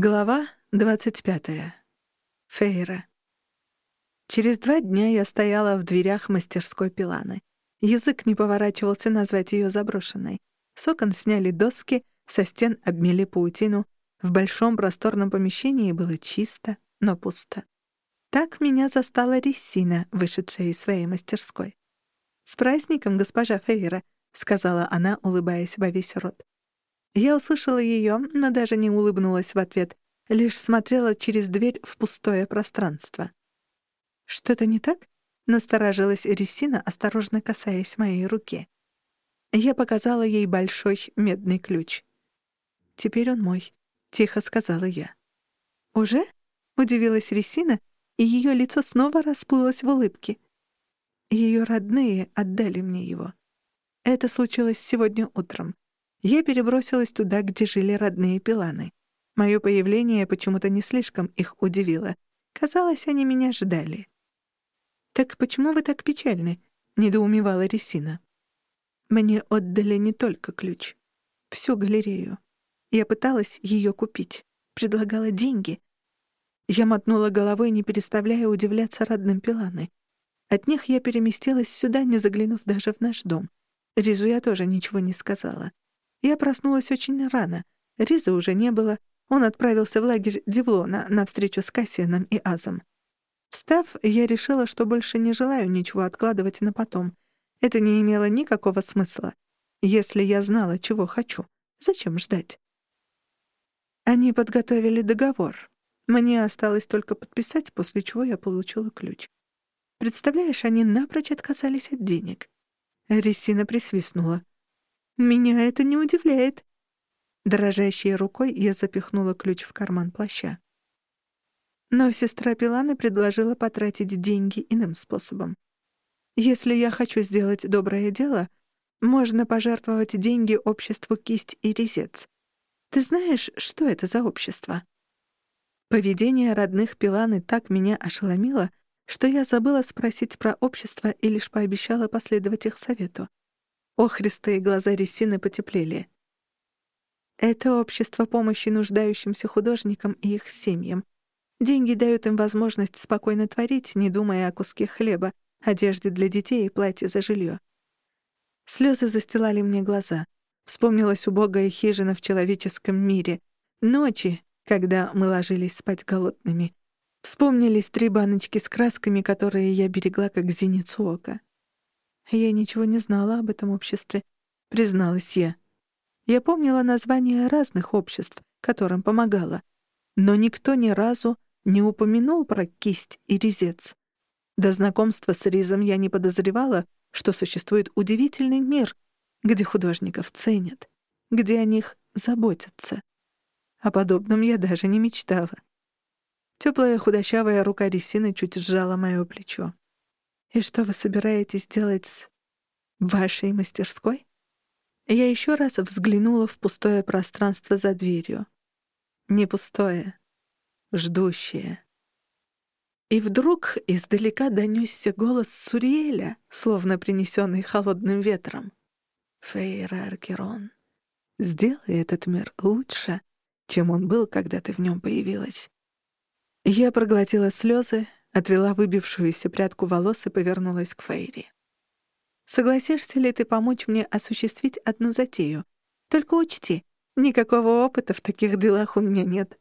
Глава 25. Фейра. Через два дня я стояла в дверях мастерской Пиланы. Язык не поворачивался назвать ее заброшенной. С окон сняли доски, со стен обмели паутину. В большом просторном помещении было чисто, но пусто. Так меня застала Рессина, вышедшая из своей мастерской. «С праздником, госпожа Фейра», — сказала она, улыбаясь во весь рот. Я услышала ее, но даже не улыбнулась в ответ, лишь смотрела через дверь в пустое пространство. «Что-то не так?» — насторожилась Ресина, осторожно касаясь моей руки. Я показала ей большой медный ключ. «Теперь он мой», — тихо сказала я. «Уже?» — удивилась Ресина, и ее лицо снова расплылось в улыбке. Ее родные отдали мне его. Это случилось сегодня утром. Я перебросилась туда, где жили родные пиланы. Моё появление почему-то не слишком их удивило. Казалось, они меня ждали. «Так почему вы так печальны?» — недоумевала Ресина. «Мне отдали не только ключ. Всю галерею. Я пыталась её купить. Предлагала деньги. Я мотнула головой, не переставляя удивляться родным пиланы. От них я переместилась сюда, не заглянув даже в наш дом. Ризу я тоже ничего не сказала. Я проснулась очень рано. Риза уже не было. Он отправился в лагерь Девлона на встречу с Кассианом и Азом. Встав, я решила, что больше не желаю ничего откладывать на потом. Это не имело никакого смысла. Если я знала, чего хочу, зачем ждать? Они подготовили договор. Мне осталось только подписать, после чего я получила ключ. Представляешь, они напрочь отказались от денег. Ресина присвистнула. Меня это не удивляет. Дрожащей рукой я запихнула ключ в карман плаща. Но сестра Пиланы предложила потратить деньги иным способом. Если я хочу сделать доброе дело, можно пожертвовать деньги обществу «Кисть и резец». Ты знаешь, что это за общество? Поведение родных Пиланы так меня ошеломило, что я забыла спросить про общество и лишь пообещала последовать их совету. Охристые глаза Ресины потеплели. Это общество помощи нуждающимся художникам и их семьям. Деньги дают им возможность спокойно творить, не думая о куске хлеба, одежде для детей и платье за жилье. Слезы застилали мне глаза. Вспомнилась убогая хижина в человеческом мире. Ночи, когда мы ложились спать голодными. Вспомнились три баночки с красками, которые я берегла как зеницу ока. Я ничего не знала об этом обществе, призналась я. Я помнила названия разных обществ, которым помогала, но никто ни разу не упомянул про кисть и резец. До знакомства с Ризом я не подозревала, что существует удивительный мир, где художников ценят, где о них заботятся. О подобном я даже не мечтала. Теплая худощавая рука Ресины чуть сжала моё плечо. И что вы собираетесь делать с вашей мастерской? Я еще раз взглянула в пустое пространство за дверью. Не пустое, ждущее. И вдруг издалека донесся голос Суриэля, словно принесенный холодным ветром. «Фейра Аркерон, сделай этот мир лучше, чем он был, когда ты в нем появилась». Я проглотила слезы, отвела выбившуюся прядку волос и повернулась к Фейри. «Согласишься ли ты помочь мне осуществить одну затею? Только учти, никакого опыта в таких делах у меня нет.